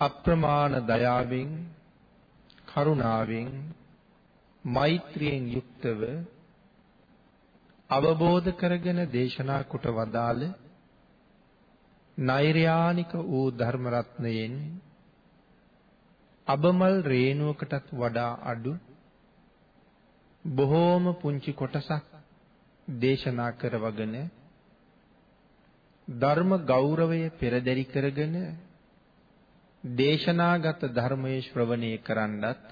අප්‍රමාණ දයාවෙන් කරුණාවෙන් මෛත්‍රියෙන් යුක්තව අවබෝධ කරගෙන දේශනා කොට වදාළ නෛර්යානික වූ ධර්ම රත්නයෙන් අබමල් රේණුවකටත් වඩා අඩු බොහෝම පුංචි කොටසක් දේශනා කරවගෙන ධර්ම ගෞරවය පෙරදරි කරගෙන දේශනාගත ධර්මයේ ශ්‍රවණය කරන්නත්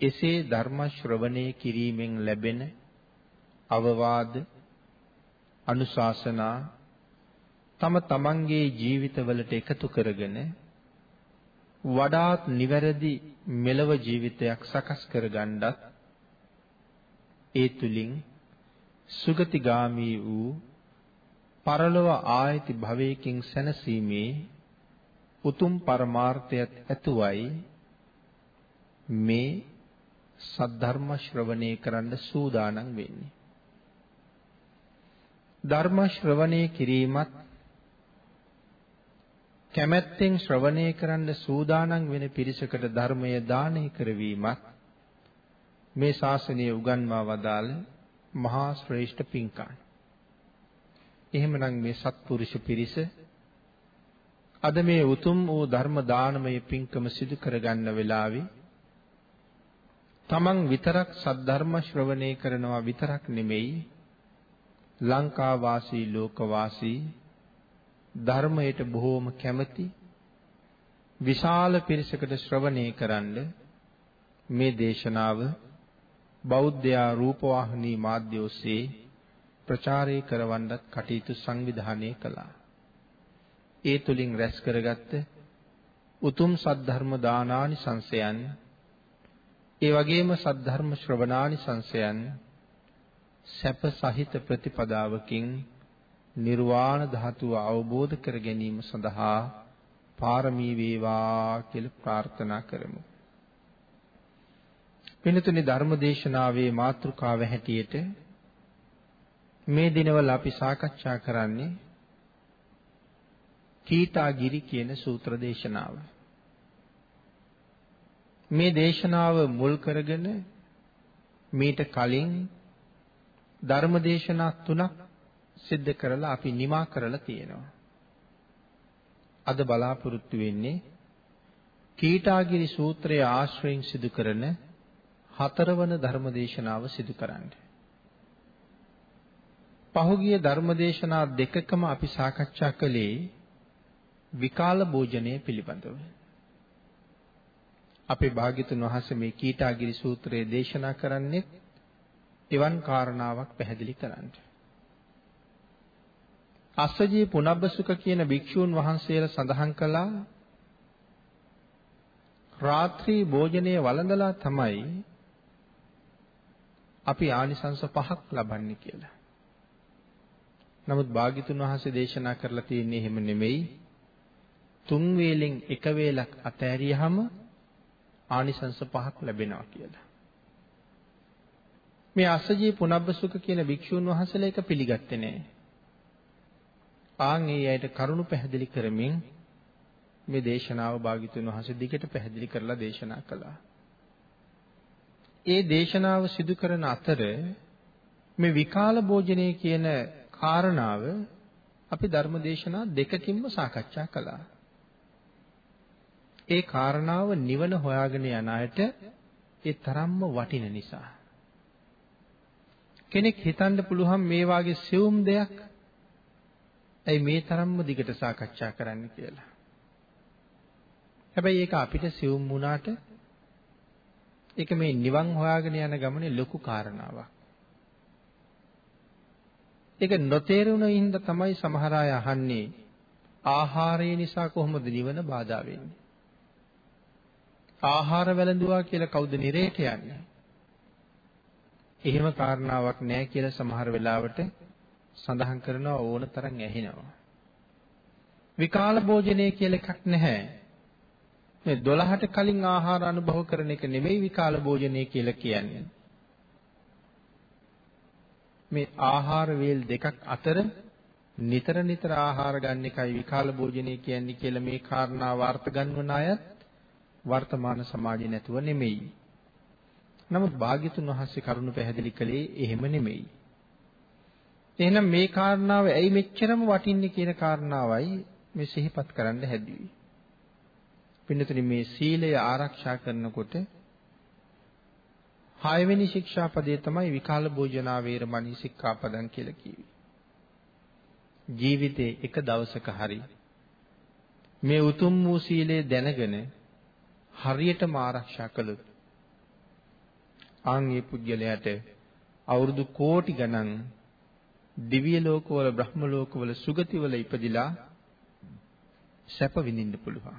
එසේ ධර්ම ශ්‍රවණය කිරීමෙන් ලැබෙන අවවාද අනුශාසනා තම තමන්ගේ ජීවිතවලට එකතු කරගෙන වඩාත් නිවැරදි මෙලව ජීවිතයක් සකස් කරගන්නත් ඒ තුලින් සුගතිගාමී වූ පරලොව ආයති භවයකින් සැනසීමේ උතුම් පරමාර්ථයත් ඇතුවයි මේ සද්ධර්ම ශ්‍රවණය කරන්න සූදානම් වෙන්නේ. ධර්ම ශ්‍රවණය කිරීමත් කැමැත්තෙන් ශ්‍රවණය කරන්න සූදානම් වෙන පිරිසකට ධර්මය දානය කරවීමත් මේ ශාසනය උගන්වා වදාළ මහා ශ්‍රේෂ්ඨ පින්කම්. එහෙමනම් මේ සත්පුරුෂ පිරිස අද මේ උතුම් වූ ධර්ම දානමය පින්කම සිදු කරගන්න වෙලාවේ තමන් විතරක් සද්ධර්ම ශ්‍රවණය කරනවා විතරක් නෙමෙයි ලංකා වාසී ලෝක වාසී ධර්මයට බොහෝම කැමති විශාල පිරිසකට ශ්‍රවණය කරන්න මේ දේශනාව බෞද්ධයා රූපවාහිනී මාධ්‍ය ඔස්සේ ප්‍රචාරය කරවන්නත් කටයුතු සංවිධානය කළා. ඒ තුලින් රැස් කරගත්ත උතුම් සද්ධර්ම දානානි සංසයන් ඒ වගේම සද්ධර්ම ශ්‍රවණානි සංසයන් සැප සහිත ප්‍රතිපදාවකින් නිර්වාණ ධාතුව අවබෝධ කර ගැනීම සඳහා පාරමී වේවා කියලා ප්‍රාර්ථනා කරමු. වෙනතුනි ධර්මදේශනාවේ මාතෘකාව හැටියට මේ දිනවල අපි සාකච්ඡා කරන්නේ කීටාගිරි කියන සූත්‍ර දේශනාව. මේ දේශනාව මුල් කරගෙන මීට කලින් ධර්ම දේශනා තුනක් සිද්ධ කරලා අපි නිමා කරලා තියෙනවා. අද බලාපොරොත්තු වෙන්නේ කීටාගිරි සූත්‍රයේ ආශ්‍රයෙන් සිදු කරන හතරවන ධර්ම දේශනාව සිදු කරන්න. පහුගිය ධර්ම දේශනා දෙකකම අපි සාකච්ඡා කළේ විකාල භෝජනය පිළිබඳව. අපේ භාග්‍යතුන් වහන්සේ මේ කීටාගිරි සූත්‍රයේ දේශනා කරන්නේ එවන් කාරණාවක් පැහැදිලි කරන්නට. අස්සජී පුනබ්බසුක කියන භික්ෂූන් වහන්සේලා සඳහන් කළා රාත්‍රී භෝජනය වළඳලා තමයි අපි ආනිසංස පහක් ලබන්නේ කියලා. නමුත් භාග්‍යතුන් වහන්සේ දේශනා කරලා තියෙන්නේ එහෙම නෙමෙයි. තුන් වේලෙන් එක වේලක් අතෑරියහම ආනිසංස පහක් ලැබෙනවා කියලා. මේ අස්සජී පුනබ්බසුක කියන භික්ෂූන් වහන්සේලා ඒක පිළිගත්තේ නැහැ. ආන් ඒ අයට කරුණු පැහැදිලි කරමින් මේ දේශනාව භාග්‍යතුන් වහන්සේ දිගට පැහැදිලි කරලා දේශනා කළා. ඒ දේශනාව සිදු කරන අතර මේ විකාල භෝජනය කියන කාරණාව අපි ධර්ම දේශනා දෙකකින්ම සාකච්ඡා කළා. ඒ කාරණාව නිවන හොයාගෙන යන අයට ඒ තරම්ම වටින නිසා. කෙනෙක් හිතන්න පුළුවන් මේ වාගේ සියුම් දෙයක් ඇයි මේ තරම්ම දිගට සාකච්ඡා කරන්න කියලා. හැබැයි ඒක අපිට සියුම් වුණාට ඒක මේ නිවන් හොයාගෙන යන ගමනේ ලොකු කාරණාවක්. ඒක නොතේරුණු හින්දා තමයි සමහර අය අහන්නේ ආහාරය නිසා කොහොමද නිවන බාධා වෙන්නේ? ආහාර වැළඳුවා කියලා කවුද නිරේට යන්නේ? එහෙම කාරණාවක් නැහැ කියලා සමහර වෙලාවට සඳහන් කරනවා ඕන තරම් ඇහෙනවා. විකාල භෝජනය කියලා එකක් නැහැ. මේ 12ට කලින් ආහාර අනුභව කරන එක නෙමෙයි විකාල භෝජනය කියලා කියන්නේ. මේ ආහාර වේල් දෙකක් අතර නිතර නිතර ආහාර ගන්න එකයි විකාල භෝජනය කියන්නේ කියලා මේ කාරණා වාර්ත ගන්නවන අයත් වර්තමාන සමාජේ නැතුව නෙමෙයි. නමුත් භාග්‍යතුන් වහන්සේ කරුණ පැහැදිලි කළේ එහෙම නෙමෙයි. එහෙනම් මේ කාරණාව ඇයි මෙච්චරම වටින්නේ කියන කාරණාවයි මේ සිහිපත් කරන්න හැදුවේ. පින්නතුනි මේ සීලය ආරක්ෂා කරනකොට හයවෙනි ශික්ෂාපදයේ තමයි විකාල භෝජනා වේරමණී සික්ඛාපදං කියලා කිව්වේ. ජීවිතේ එක දවසක හරි මේ උතුම් වූ සීලය දැනගෙන හරියටම ආරක්ෂා කළොත් ආන්ගේ පුජ්‍යලයට අවුරුදු කෝටි ගණන් දිව්‍ය ලෝකවල බ්‍රහ්ම ලෝකවල සුගතිවල ඉපදිලා සැප විඳින්න පුළුවන්.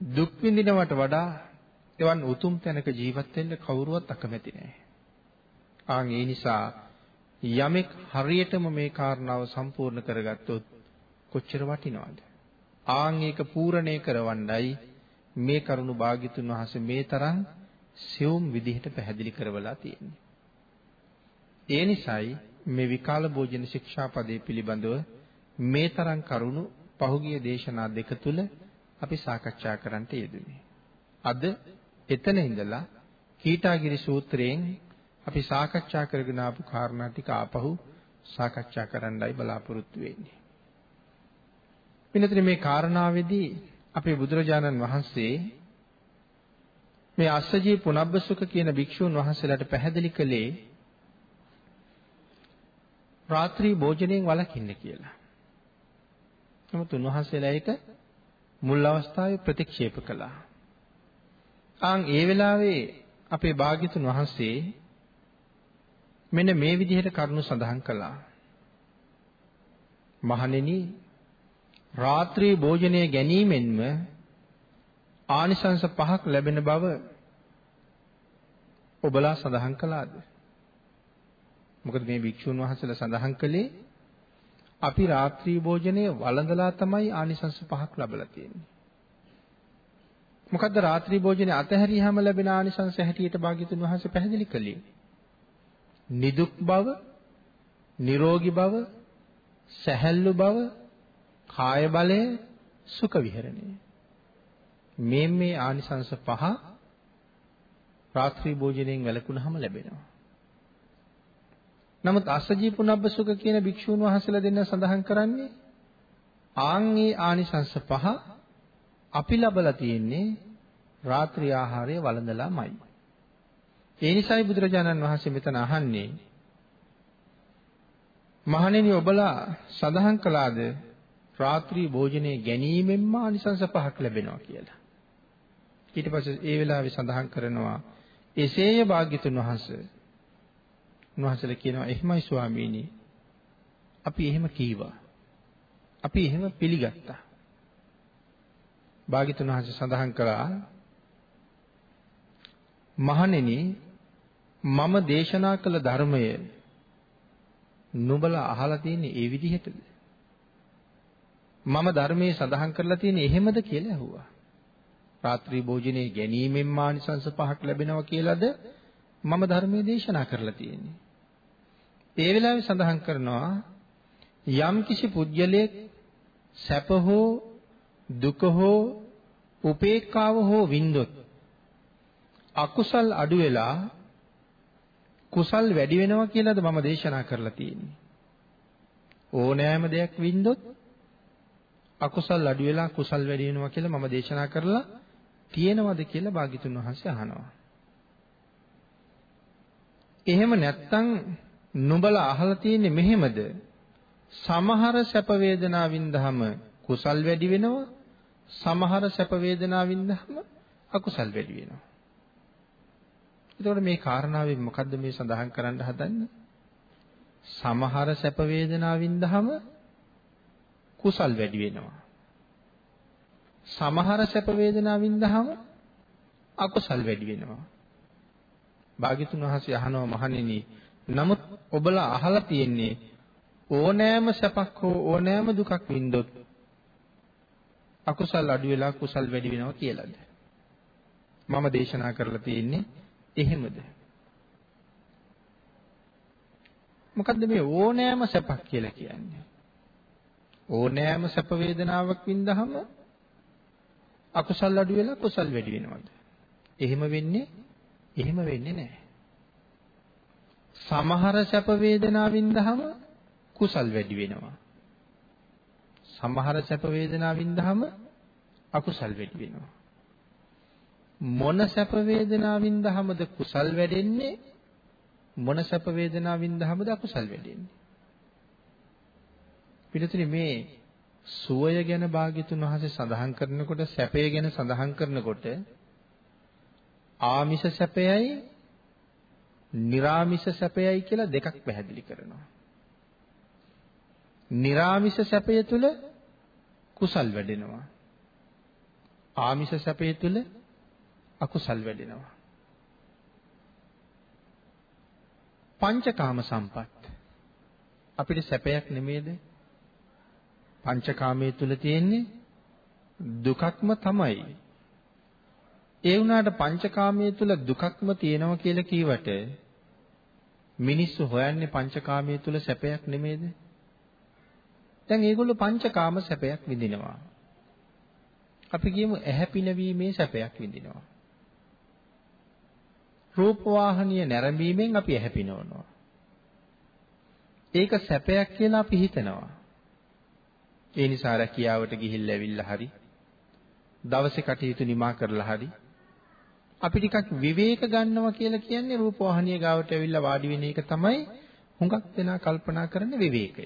දුක් විඳිනවට වඩා එවන් උතුම් තැනක ජීවත් වෙන්න කවුරුවත් අකමැති නෑ. ආන් ඒ නිසා යමෙක් හරියටම මේ කාරණාව සම්පූර්ණ කරගත්තොත් කොච්චර වටිනවද? ආන් ඒක පූර්ණේ කරවන්නයි මේ කරුණු භාග්‍යතුන් වහන්සේ මේ තරම් සියුම් විදිහට පැහැදිලි කරවලා තියෙන්නේ. ඒ නිසායි මේ විකාල භෝජන ශික්ෂාපදයේ පිළිබඳව මේ තරම් කරුණු පහුගිය දේශනා දෙක තුල අපි සාකච්ඡා කරන්නට යෙදුනේ. අද එතන ඉඳලා කීටාගිරි සූත්‍රයෙන් අපි සාකච්ඡා කරගෙන ආපු කාරණා ටික ආපහු සාකච්ඡා කරන්නයි බලාපොරොත්තු වෙන්නේ. වෙනතර මේ කාරණාවේදී අපේ බුදුරජාණන් වහන්සේ මේ අස්සජී පුනබ්බසුක කියන භික්ෂුන් වහන්සේලාට පැහැදිලි කළේ රාත්‍රී භෝජනයෙන් වළකින්න කියලා. නමුත් උන්වහන්සේලා ඒක මුල් අවස්ථාවේ ප්‍රතික්ෂේප කළා. ආන් ඒ වෙලාවේ අපේ භාග්‍යතුන් වහන්සේ මෙන්න මේ විදිහට කරුණු සඳහන් කළා. මහණෙනි රාත්‍රී භෝජනය ගැනීමෙන්ම ආනිසංස පහක් ලැබෙන බව ඔබලා සඳහන් කළාද? මොකද මේ භික්ෂුන් වහන්සේලා සඳහන් කළේ අපි රාත්‍රී භෝජනය වළඳලා තමයි ආනිසංස පහක් ලැබලා තියෙන්නේ. මොකද්ද රාත්‍රී භෝජනේ අතහැරියාම ලැබෙන ආනිසංස හැටියට භාග්‍යතුන් වහන්සේ පැහැදිලි කළේ? නිදුක් බව, නිරෝගී බව, සැහැල්ලු බව, කාය බලය, සුඛ විහරණය. මේ මේ ආනිසංස පහ රාත්‍රී භෝජනයෙන් වැළකුණාම ලැබෙනවා. නමුත් අස්සජී පුනබ්බසුක කියන භික්ෂූන් වහන්සේලා දෙන්න සඳහන් කරන්නේ ආන්ගේ ආනිසංස පහ අපි ලබලා තියෙන්නේ රාත්‍රී ආහාරය වළඳලාමයි. ඒ නිසායි බුදුරජාණන් වහන්සේ මෙතන අහන්නේ මහණෙනි ඔබලා සඳහන් කළාද රාත්‍රී භෝජනයේ ගැනීමෙන්ම ආනිසංස පහක් ලැබෙනවා කියලා. ඊට පස්සේ ඒ වෙලාවේ සඳහන් කරනවා එසේය භාග්‍යතුන් වහන්සේ. උන්වහන්සේලා කියනවා එහෙමයි ස්වාමීනි. අපි එහෙම කීවා. අපි එහෙම පිළිගත්තා. භාග්‍යතුන් වහන්සේ සඳහන් කළා මහණෙනි මම දේශනා කළ ධර්මය නුඹලා අහලා තියෙන්නේ ඒ විදිහටද? මම ධර්මයේ සඳහන් කරලා තියෙන්නේ එහෙමද කියලා ඇහුවා. රාත්‍රී භෝජනයේ ගැනීමෙන් මානිසංස පහක් ලැබෙනවා කියලාද මම ධර්මයේ දේශනා කරලා තියෙන්නේ. ඒ වෙලාවේ සඳහන් කරනවා යම් කිසි පුජ්‍යලයක් සැප හෝ දුක හෝ උපේක්ඛාව හෝ වින්දොත් අකුසල් අඩු වෙලා කුසල් වැඩි වෙනවා කියලාද මම දේශනා කරලා තියෙන්නේ. ඕනෑම දෙයක් වින්දොත් අකුසල් අඩු වෙලා කුසල් වැඩි වෙනවා කියලා මම දේශනා කරලා තියෙනවද කියලා භාග්‍යතුන් වහන්සේ අහනවා. එහෙම නැත්තම් නුඹලා අහලා තියෙන්නේ මෙහෙමද? සමහර සැප වේදනා වින්දහම කුසල් වැඩි වෙනවා. සමහර සැප වේදනා වින්දහම අකුසල් වැඩි වෙනවා. එතකොට මේ කාරණාවෙන් මොකද්ද මේ සඳහන් කරන්න හදන්නේ? සමහර සැප වේදනා වින්දහම කුසල් වැඩි වෙනවා. සමහර සැප වේදනා වින්දාම අකුසල් වැඩි වෙනවා. භාග්‍යතුන් වහන්සේ අහනවා මහණෙනි නමුත් ඔබලා අහලා තියෙන්නේ ඕනෑම සැපක් හෝ ඕනෑම දුකක් වින්දොත් අකුසල් අඩු වෙලා කුසල් වැඩි වෙනවා කියලාද? මම දේශනා කරලා තියෙන්නේ එහෙමද? මොකද්ද මේ ඕනෑම සැපක් කියලා කියන්නේ? ඕනෑම සැප වේදනාවක් වින්දහම අකුසල් අඩු වෙලා කුසල් වැඩි වෙනවද? එහෙම වෙන්නේ එහෙම වෙන්නේ නැහැ. සමහර සැප වේදනා වින්දහම කුසල් වැඩි වෙනවා. සමහර සැප වේදනා වින්දහම අකුසල් වැඩි වෙනවා. මොන සැප වේදනා වින්දහමද කුසල් වැඩෙන්නේ මොන සැප වේදනා වින්දහමද අකුසල් වැඩෙන්නේ පිළිතුරේ මේ සුවය ගැන භාග්‍යතුන් වහන්සේ සඳහන් කරනකොට සැපය ගැන සඳහන් කරනකොට ආමිෂ සැපයයි නිර්ආමිෂ සැපයයි කියලා දෙකක් පැහැදිලි කරනවා. නිර්ආමිෂ සැපය තුල කුසල් වැඩෙනවා. ආමිෂ සැපය තුල අකුසල් වැඩෙනවා. පංචකාම සම්පත් අපිට සැපයක් නෙමෙයිද? පංචකාමයේ තුල තියෙන්නේ දුකක්ම තමයි. ඒ වුණාට පංචකාමයේ තුල දුකක්ම තියෙනවා කියලා කීවට මිනිස්සු හොයන්නේ පංචකාමයේ තුල සැපයක් නෙමේද? දැන් ඒගොල්ලෝ පංචකාම සැපයක් විඳිනවා. අපි කියමු ඇහැ පිනවීමේ සැපයක් විඳිනවා. රූප වාහනිය නැරඹීමෙන් අපි ඇහැ පිනවනවා. ඒක සැපයක් කියලා අපි හිතනවා. ඒ නිසා රැකියාවට ගිහිල්ලා ඇවිල්ලා හරි දවසේ කටයුතු නිමා කරලා හරි අපි ටිකක් විවේක ගන්නවා කියලා කියන්නේ රූපවාහිනිය ගාවට ඇවිල්ලා වාඩි වෙන එක තමයි හුඟක් දෙනා කල්පනා කරන විවේකය.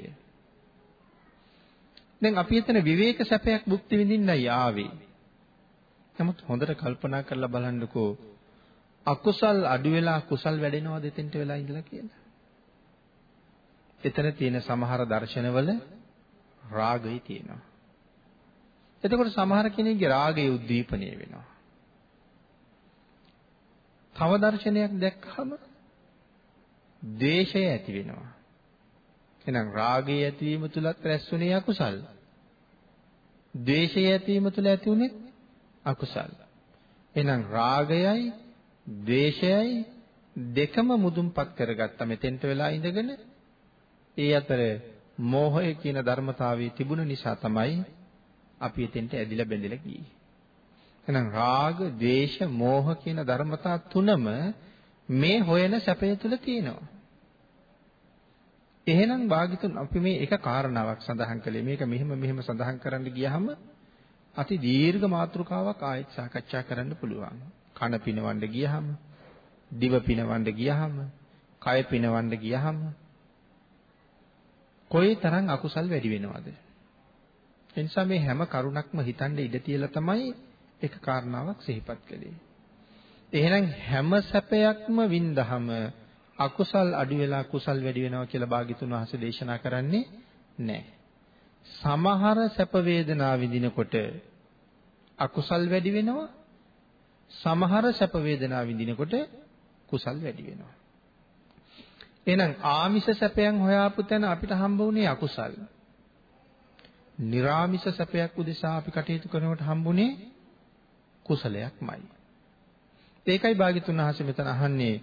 දැන් අපි එතන විවේක සැපයක් භුක්ති විඳින්නයි ආවේ. නමුත් හොඳට කල්පනා කරලා බලන්නකෝ අකුසල් අඩු වෙලා කුසල් වැඩෙනවද එතෙන්ට වෙලා ඉඳලා කියලා. එතන තියෙන සමහර දර්ශනවල රාගය තියෙනවා. එතකොට සමහර කෙනෙක්ගේ රාගය උද්දීපනය වෙනවා. තව දර්ශනයක් දැක්කම ද්වේෂය ඇති වෙනවා. එහෙනම් රාගය ඇතිවීම තුලත් රැස්ුනේ අකුසල්. ද්වේෂය ඇතිවීම තුල ඇති උනේ අකුසල්. එහෙනම් රාගයයි ද්වේෂයයි දෙකම මුදුන්පත් කරගත්ත මෙතෙන්ට වෙලා ඉඳගෙන ඒ අතර මෝහය කියන ධර්මතාවයේ තිබුණ නිසා තමයි අපි එතෙන්ට ඇදිලා බැඳිලා ගියේ. එහෙනම් රාග, ද්වේෂ, මෝහ කියන ධර්මතා තුනම මේ හොයන සැපය තුල තියෙනවා. එහෙනම් භාග්‍යතුන් අපි මේ එක කාරණාවක් සඳහන් කළේ මේක මෙහෙම මෙහෙම සඳහන් කරන්න ගියහම අති දීර්ඝ මාතෘකාවක් ආයෙත් සාකච්ඡා කරන්න පුළුවන්. කන පිනවන්න ගියහම, දිව පිනවන්න ගියහම, කය පිනවන්න ගියහම කොයි තරම් අකුසල් වැඩි වෙනවද? එනිසා මේ හැම කරුණක්ම හිතන්න ඉඩ තියලා තමයි එක කාරණාවක් සිහිපත් කළේ. එහෙනම් හැම සැපයක්ම වින්දහම අකුසල් අඩු වෙලා කුසල් වැඩි වෙනවා කියලා භාග්‍යතුන් වහන්සේ දේශනා කරන්නේ නැහැ. සමහර සැප වේදනා විඳිනකොට අකුසල් වැඩි වෙනවා. සමහර සැප වේදනා විඳිනකොට කුසල් වැඩි වෙනවා. එහෙනම් ආමිෂ සැපයන් හොයාපු තැන අපිට හම්බ වුණේ අකුසල්. निराමිෂ සැපයක් උදෙසා අපි කටයුතු කරනකොට හම්බුනේ කුසලයක්මයි. ඒකයි භාග්‍යතුන් වහන්සේ මෙතන අහන්නේ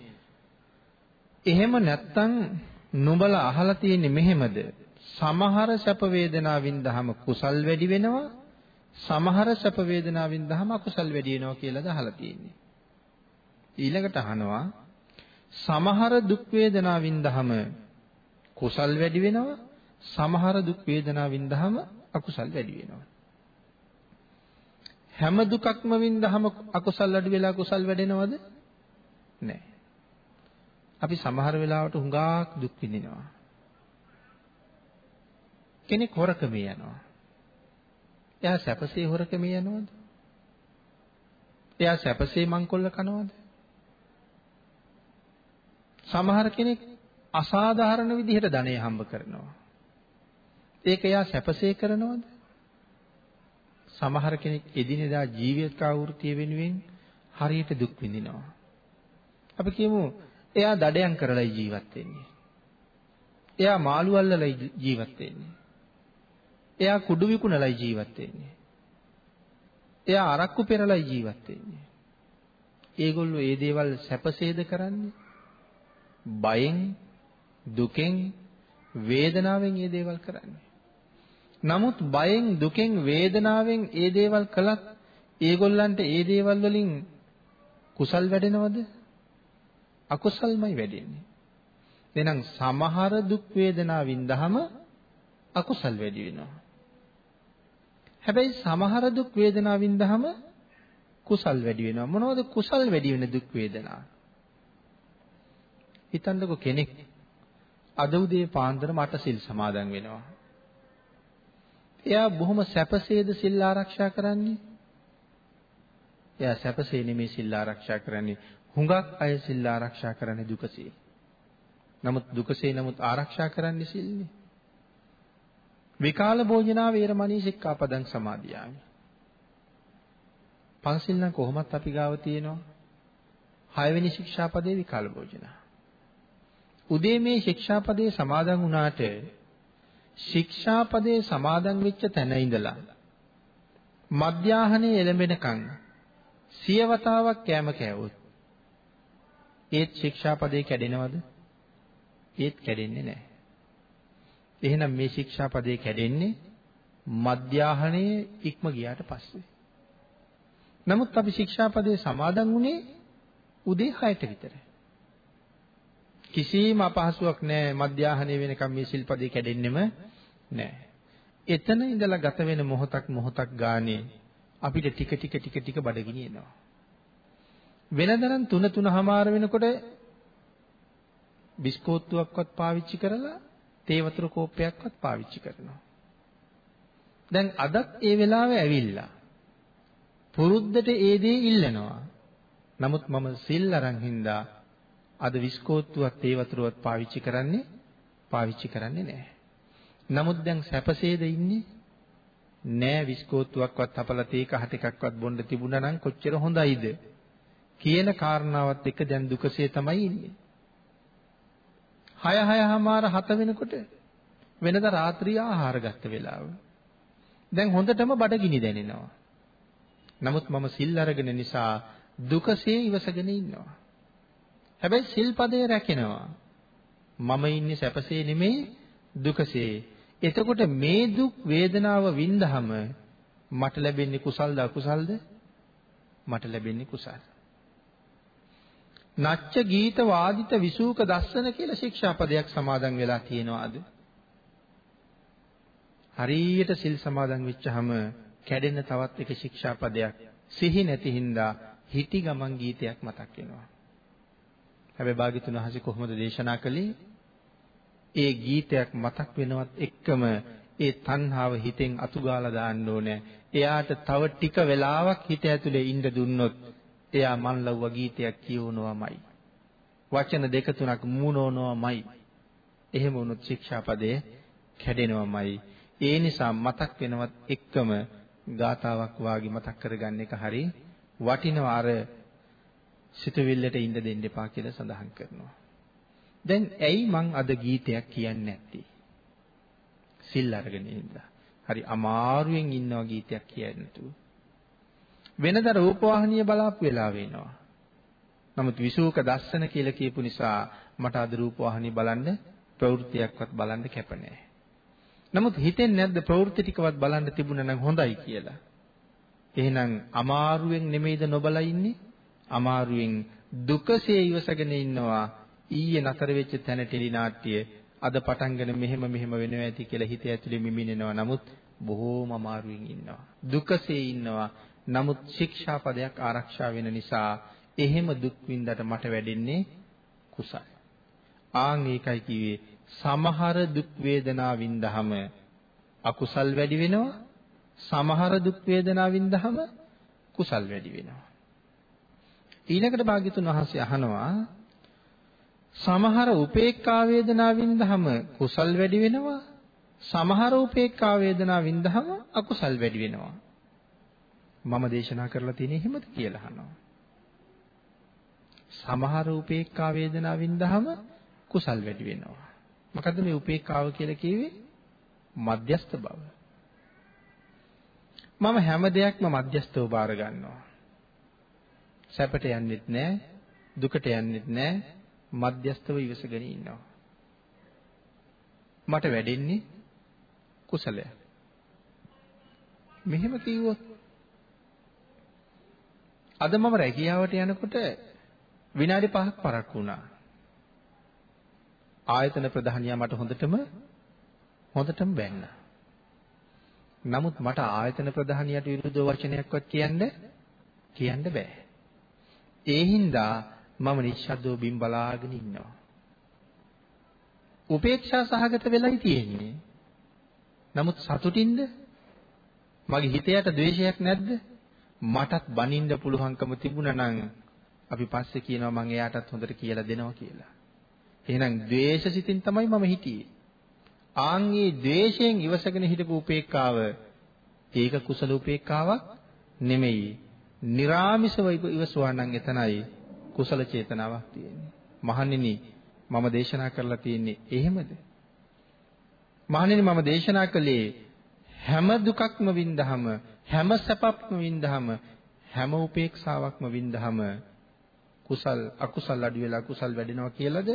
එහෙම නැත්තම් නුඹලා අහලා තියෙන්නේ මෙහෙමද? සමහර සැප වේදනා වින්දහම කුසල් වැඩි වෙනවා සමහර සැප වේදනා වින්දහම අකුසල් වැඩි වෙනවා කියලාද අහලා තියෙන්නේ. ඊළඟට අහනවා සමහර දුක් වේදනා වින්දහම කුසල් වැඩි වෙනවා සමහර දුක් වේදනා වින්දහම අකුසල් වැඩි වෙනවා. හැම දුකක්ම වින්දහම අකුසල් අඩු වෙලා කුසල් වැඩෙනවද? නැහැ. අපි සමහර වෙලාවට හුඟක් දුක් විඳිනවා. කෙනෙක් හොරකමේ යනවා. එයා සැපසේ හොරකමේ යනවද? එයා සැපසේ මංකොල්ල කනවද? සමහර කෙනෙක් අසාධාරණ විදිහට ධනෙ හම්බ කරනවා. ඒක එයා සැපසේ කරනවද? සමහර කෙනෙක් එදිනෙදා ජීවිත කාවෘතිය වෙනුවෙන් හරියට දුක් විඳිනවා. අපි කියමු එයා දඩයන් කරලා ජීවත් වෙන්නේ. එයා මාළු අල්ලලා ජීවත් වෙන්නේ. එයා කුඩු විකුණලා ජීවත් වෙන්නේ. එයා අරක්කු පෙරලා ජීවත් වෙන්නේ. ඒගොල්ලෝ මේ දේවල් සැපසේද කරන්නේ? බයෙන්, දුකෙන්, වේදනාවෙන් මේ දේවල් කරන්නේ. නමුත් බයෙන්, දුකෙන්, වේදනාවෙන් මේ දේවල් කළත් ඒගොල්ලන්ට මේ දේවල් වලින් කුසල් වැඩෙනවද? අකුසල්මයි වැඩෙන්නේ. එහෙනම් සමහර දුක් වේදනා වින්දහම අකුසල් වැඩි වෙනවා. හැබැයි සමහර දුක් වේදනා වින්දහම කුසල් වැඩි වෙනවා. මොනවද කුසල් වැඩි වෙන දුක් වේදනා? හිතන්නකො කෙනෙක් අද උදේ පාන්දර මට සිල් සමාදන් වෙනවා. එයා බොහොම සැපසේද සිල් ආරක්ෂා කරන්නේ? එයා සැපසේ නෙමෙයි සිල් ආරක්ෂා කරන්නේ. හුඟක් අය සිල් ආරක්ෂා කරන්නේ දුකසේ. නමුත් දුකසේ නමුත් ආරක්ෂා කරන්නේ සිල්නේ. විකාල භෝජනා වේරමණී සික්ඛාපදං සමාදියාමි. පන්සිල් නම් කොහොමත් අපි ගාව තියෙනවා. හයවෙනි ශික්ෂාපදේ විකාල භෝජනා. උදේ මේ ශික්ෂාපදේ සමාදන් වුණාට ශික්ෂාපදේ සමාදන් වෙච්ච තැන ඉඳලා මධ්‍යාහනේ එළඹෙනකන් සිය වතාවක් කෑම කෑවොත් ඒත් ශික්ෂාපදේ කැඩෙනවද? ඒත් කැඩෙන්නේ නැහැ. එහෙනම් මේ ශික්ෂාපදේ කැඩෙන්නේ මධ්‍යාහනයේ ඉක්ම ගියාට පස්සේ. නමුත් අපි ශික්ෂාපදේ සමාදන් වුණේ උදේ 6ට විතර. කිසිම අපහසුයක් නැහැ මධ්‍යාහනයේ වෙනකම් මේ සිල්පදේ කැඩෙන්නෙම නැහැ. එතන ඉඳලා ගත වෙන මොහොතක් මොහොතක් ගානේ අපිට ටික ටික ටික ටික බඩගිනි එනවා. වෙනදනම් 3 3මාර වෙනකොට බිස්කෝත්තුවක්වත් පාවිච්චි කරලා තේ වතුර කෝප්පයක්වත් පාවිච්චි කරනවා. දැන් අදත් ඒ වෙලාවේ ඇවිල්ලා පුරුද්දට ඒ දේ ඉල්ලනවා. නමුත් මම සිල් අරන් හින්දා අද විස්කෝත්තුවක් තේ වතුරවත් පාවිච්චි කරන්නේ පාවිච්චි කරන්නේ නැහැ. නමුත් දැන් සැපසේද ඉන්නේ? නෑ විස්කෝත්තුවක්වත් අපලා තේ කහට එකක්වත් බොන්න තිබුණා නම් කොච්චර හොඳයිද කියන කාරණාවත් එක දැන් දුකසේ තමයි ඉන්නේ. 6 6මාර 7 වෙනකොට වෙනදා රාත්‍රී ආහාර ගත්ත වෙලාව. දැන් හොඳටම බඩගිනි දැනෙනවා. නමුත් මම සිල් අරගෙන නිසා දුකසේ ඉවසගෙන ඉන්නවා. හැබැයි සිල්පදේ රැකෙනවා. මම ඉන්නේ සැපසේ නෙමෙයි දුකසේ. එතකොට මේ දුක් වේදනාව වින්දහම මට ලැබෙන්නේ කුසල්ද අකුසල්ද? මට ලැබෙන්නේ කුසල්. නච්ච ගීත වාදිත විසූක දස්සන කියලා ශික්ෂාපදයක් සමාදන් වෙලා තියෙනවාද? හරියට සිල් සමාදන් වෙච්චහම කැඩෙන තවත් එක ශික්ෂාපදයක් සිහි නැති හින්දා හිටි ගමන් ගීතයක් මතක් වෙනවා. හැබැයි භාග්‍යතුන් වහන්සේ කොහොමද දේශනා කළේ? ඒ ගීතයක් මතක් වෙනවත් එක්කම ඒ තණ්හාව හිතෙන් අතුගාලා දාන්න ඕනේ. එයාට තව ටික වෙලාවක් හිත ඇතුලේ ඉන්න දුන්නොත් එයා මන් ලව්ව ගීතයක් කියවනවාමයි. වචන දෙක තුනක් මූණවනවාමයි. එහෙම වුණොත් ශික්ෂාපදයේ කැඩෙනවාමයි. ඒ නිසා මතක් වෙනවත් එක්කම ගාතාවක් වාගේ මතක් කරගන්න එක හරි වටිනවා අර සිතවිල්ලට ඉඳ දෙන්න එපා කියලා සඳහන් කරනවා. දැන් ඇයි මං අද ගීතයක් කියන්නේ නැත්තේ? සිල් අරගෙන ඉඳලා. හරි අමාරුවෙන් ඉන්නවා ගීතයක් කියන්නේ නැතුව. වෙනද රූපවාහිනිය බලාපු වෙලා වෙනවා. නමුත් විසූක දස්සන කියලා කියපු නිසා මට අද රූපවාහිනිය බලන්න ප්‍රවෘත්තියක්වත් බලන්න කැප නැහැ. නමුත් හිතෙන්නේ නැද්ද ප්‍රවෘත්ති ටිකවත් බලන්න තිබුණා නම් හොඳයි කියලා. එහෙනම් අමාරුවෙන් නෙමෙයිද නොබලා ඉන්නේ? අමාරුවෙන් දුකසේ ඉවසගෙන ඉන්නවා. ඊයේ නතර වෙච්ච තැන ටෙලිනාට්‍ය අද පටන්ගෙන මෙහෙම මෙහෙම වෙනවා ඇති කියලා හිත ඇතුලේ මිමිනෙනවා. නමුත් බොහෝම අමාරුවෙන් ඉන්නවා. දුකසේ ඉන්නවා. නමුත් ශික්ෂා පදයක් ආරක්ෂා වෙන නිසා එහෙම දුක් විඳට මට වැඩෙන්නේ කුසල. ආන් ඒකයි කිව්වේ සමහර දුක් වේදනා වින්දහම අකුසල් වැඩි වෙනවා. සමහර දුක් වේදනා වින්දහම කුසල් වැඩි වෙනවා. ඊළඟට භාග්‍යතුන් වහන්සේ අහනවා සමහර උපේක්ඛා වේදනා වින්දහම කුසල් වැඩි වෙනවා. සමහර උපේක්ඛා වේදනා වින්දහම අකුසල් වැඩි වෙනවා. මම දේශනා කරලා තියෙන්නේ එහෙමද කියලා අහනවා. සමහර උපේක්ඛා වේදනා වින්දහම කුසල් වැඩි වෙනවා. මොකද්ද මේ උපේක්ඛාව කියලා කිව්වේ? මධ්‍යස්ත බව. මම හැම දෙයක්ම මධ්‍යස්තව බාර ගන්නවා. සැපට යන්නෙත් නැහැ, දුකට යන්නෙත් නැහැ, මධ්‍යස්තව ඉවසගෙන ඉන්නවා. මට වැඩෙන්නේ කුසලය. මෙහෙම කිව්වොත් අද මම රැකියාවට යනකොට විනාඩි 5ක් පරක් වුණා. ආයතන ප්‍රධානියා මට හොඳටම හොඳටම බැන්නා. නමුත් මට ආයතන ප්‍රධානියට විරුද්ධව වචනයක්වත් කියන්න කියන්න බෑ. ඒ හින්දා මම නිශ්ශබ්දව බිම් බලාගෙන ඉන්නවා. උපේක්ෂා සහගත වෙලයි තියෙන්නේ. නමුත් සතුටින්ද? මගේ හිතයට ද්වේෂයක් නැද්ද? මටත් බනින්න පුළුවන්කම තිබුණා නම් අපි පස්සේ කියනවා මම එයාටත් හොඳට කියලා දෙනවා කියලා. එහෙනම් ද්වේෂසිතින් තමයි මම හිටියේ. ආන්ගේ ද්වේෂයෙන් ඉවසගෙන හිටපු උපේක්ඛාව ඒක කුසල උපේක්ඛාවක් නෙමෙයි. निराමිෂව ඉවසුවා නම් එතනයි කුසල චේතනාවක් තියෙන්නේ. මහණෙනි මම දේශනා කරලා තියෙන්නේ එහෙමද? මහණෙනි මම දේශනා කළේ හැම දුකක්ම වින්දහම හැම සැපක්ම වින්දහම හැම උපේක්ෂාවක්ම වින්දහම කුසල් අකුසල් අඩු වෙලා කුසල් වැඩෙනවා කියලාද?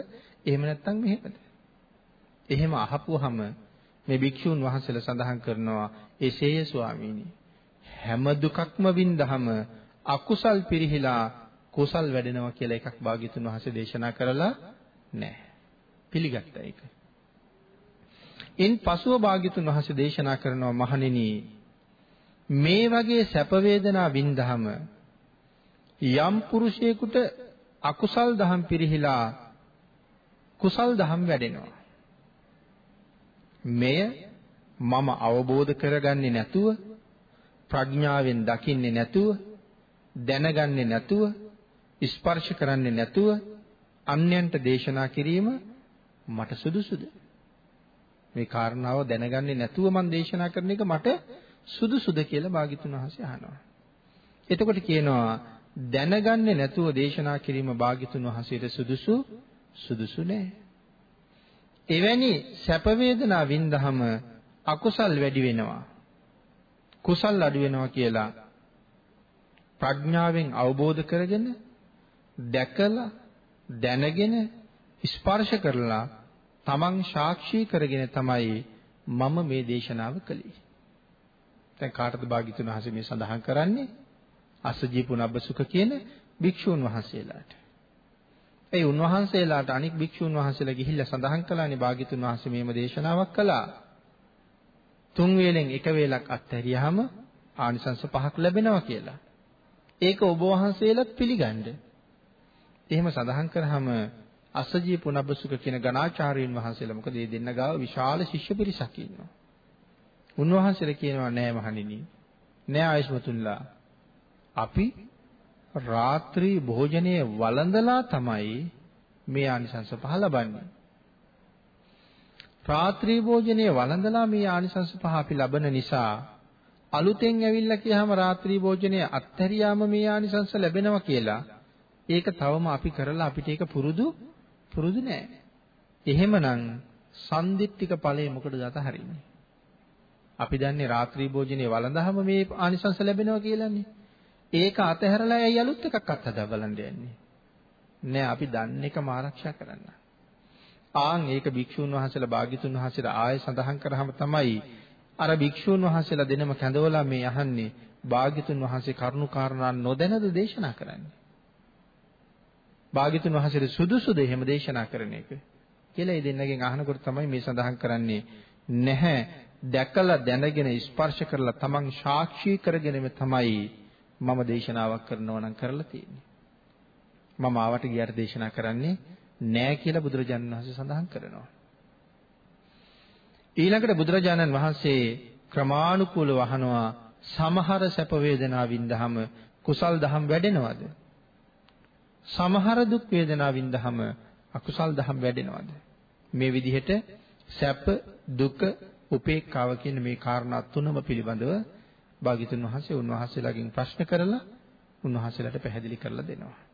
එහෙම නැත්නම් මෙහෙමද? එහෙම අහපුවාම මේ භික්ෂුන් වහන්සේලා සඳහන් කරනවා එසේය ස්වාමීනි හැම දුකක්ම වින්දහම අකුසල් පිරිහිලා කුසල් වැඩෙනවා කියලා එකක් භාග්‍යතුන් වහන්සේ දේශනා කරලා නැහැ. පිළිගත්තා ඒක. ඉන් පසුව භාග්‍යතුන් වහන්සේ දේශනා කරනවා මහණෙනි මේ වගේ සැප වේදනා වින්දහම යම් පුරුෂයෙකුට අකුසල් දහම් පිරිහිලා කුසල් දහම් වැඩෙනවා. මෙය මම අවබෝධ කරගන්නේ නැතුව ප්‍රඥාවෙන් දකින්නේ නැතුව දැනගන්නේ නැතුව ස්පර්ශ කරන්නේ නැතුව අන්‍යයන්ට දේශනා කිරීම මට සුදුසුද? මේ කාරණාව දැනගන්නේ නැතුව මම දේශනා කරන එක මට සුදුසුද කියලා භාග්‍යතුන් වහන්සේ අහනවා. එතකොට කියනවා දැනගන්නේ නැතුව දේශනා කිරීම භාග්‍යතුන් වහන්සේට සුදුසු සුදුසු නෑ. එවැනි සැප වේදනා වින්දහම අකුසල් වැඩි වෙනවා. කුසල් අඩු වෙනවා කියලා ප්‍රඥාවෙන් අවබෝධ කරගෙන දැකලා දැනගෙන ස්පර්ශ කරලා තමන් සාක්ෂි කරගෙන තමයි මම මේ දේශනාව කළේ. දැන් කාටද භාග්‍යතුන් වහන්සේ මේ සඳහන් කරන්නේ? අසජී පුනබ්බසුඛ කියන භික්ෂූන් වහන්සේලාට. ඒ උන්වහන්සේලාට අනික් භික්ෂුන් වහන්සේලා ගිහිල්ලා සඳහන් කළානේ භාග්‍යතුන් වහන්සේ මේම දේශනාවක් කළා. තුන් වේලෙන් එක වේලක් අත්හැරියාම ආනිසංස පහක් ලැබෙනවා කියලා. ඒක ඔබ වහන්සේලාත් පිළිගන්න. එහෙම සඳහන් කරාම අසජී පුනබ්බසුක කියන ගණාචාර්යයන් වහන්සේලා මොකද මේ දෙන්න ගාව විශාල ශිෂ්‍ය පිරිසක් ඉන්නවා. උන්වහන්සේලා කියනවා නෑ මහණෙනි. නෑ ආයස්මතුල්ලා. අපි රාත්‍රී භෝජනයේ වළඳලා තමයි මේ ආනිසංස පහ ලබන්නේ. රාත්‍රී භෝජනයේ වළඳලා මේ ආනිසංස පහ අපි ලබන නිසා අලුතෙන් ඇවිල්ලා කියහම රාත්‍රී භෝජනයේ අත්හැරියාම මේ ආනිසංස ලැබෙනවා කියලා ඒක තවම අපි කරලා අපිට ඒක පුරුදු පුරුදු නෑ. එහෙමනම් සම්දිත්තික ඵලය මොකටද අතහරින්නේ? අපි දන්නේ රාත්‍රී භෝජනයේ වළඳාම මේ ආනිසංස ලැබෙනවා කියලානේ. ඒක අතහැරලා ඇයි අලුත් එකක් අත්හදා බලන්න යන්නේ? නෑ අපි දන්න එකම ආරක්ෂා කරන්න. ආන් ඒක භික්ෂුන් වහන්සේලා භාග්‍යතුන් වහන්සේලා ආයෙ සඳහන් කරාම තමයි අර භික්ෂුන් වහන්සේලා දෙනම කැඳවලා මේ අහන්නේ භාග්‍යතුන් වහන්සේ කරුණු කාරණා නොදැනද දේශනා කරන්නේ. භාග්‍යතුන් වහන්සේට සුදුසුද එහෙම දේශනා කරන එක කියලා ඒ දෙන්නගෙන් අහනකොට තමයි මේ සඳහන් කරන්නේ නැහැ දැකලා දැනගෙන ස්පර්ශ කරලා තමන් සාක්ෂි කරගෙනම තමයි මම දේශනාවක් කරනවා නම් කරලා තියෙන්නේ. මම ආවට ගියාට දේශනා කරන්නේ නෑ කියලා බුදුරජාණන් වහන්සේ සඳහන් කරනවා. ඊළඟට බුදුරජාණන් වහන්සේ ක්‍රමානුකූලව අහනවා සමහර සැප වේදනා වින්දහම කුසල් දහම් වැඩෙනවද? සමහර දුක් වේදනා වින්දහම අකුසල් දහම් වැඩෙනවද? මේ විදිහට සැප දුක උපේක්ඛාව කියන මේ කාරණා තුනම පිළිබඳව භාග්‍යතුන් වහන්සේ උන්වහන්සේලාගෙන් ප්‍රශ්න කරලා උන්වහන්සේලාට පැහැදිලි කරලා දෙනවා.